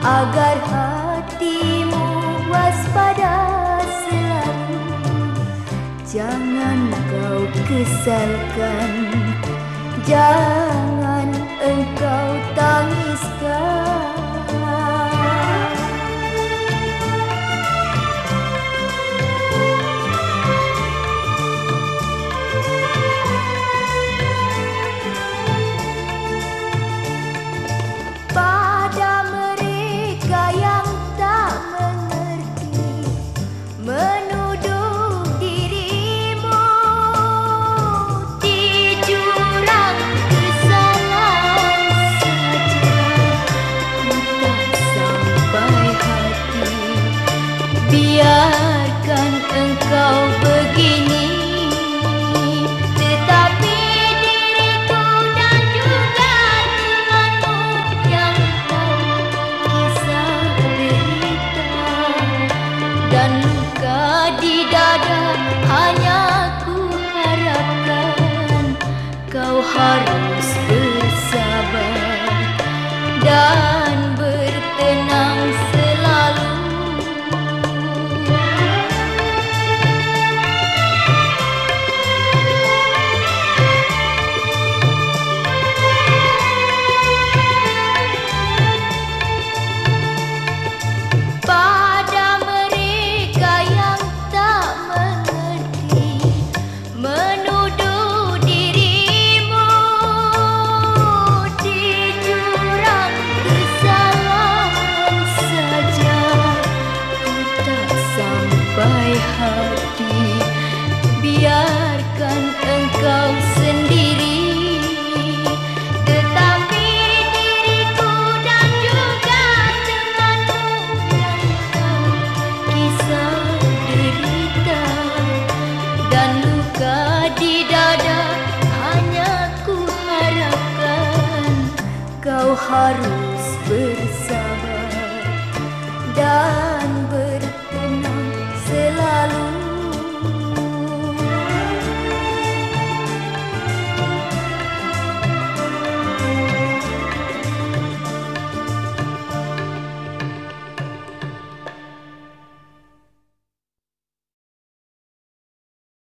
agar hatimu waspada selalu. Jangan kau kesalkan. Jangan Kau harus bersabar dan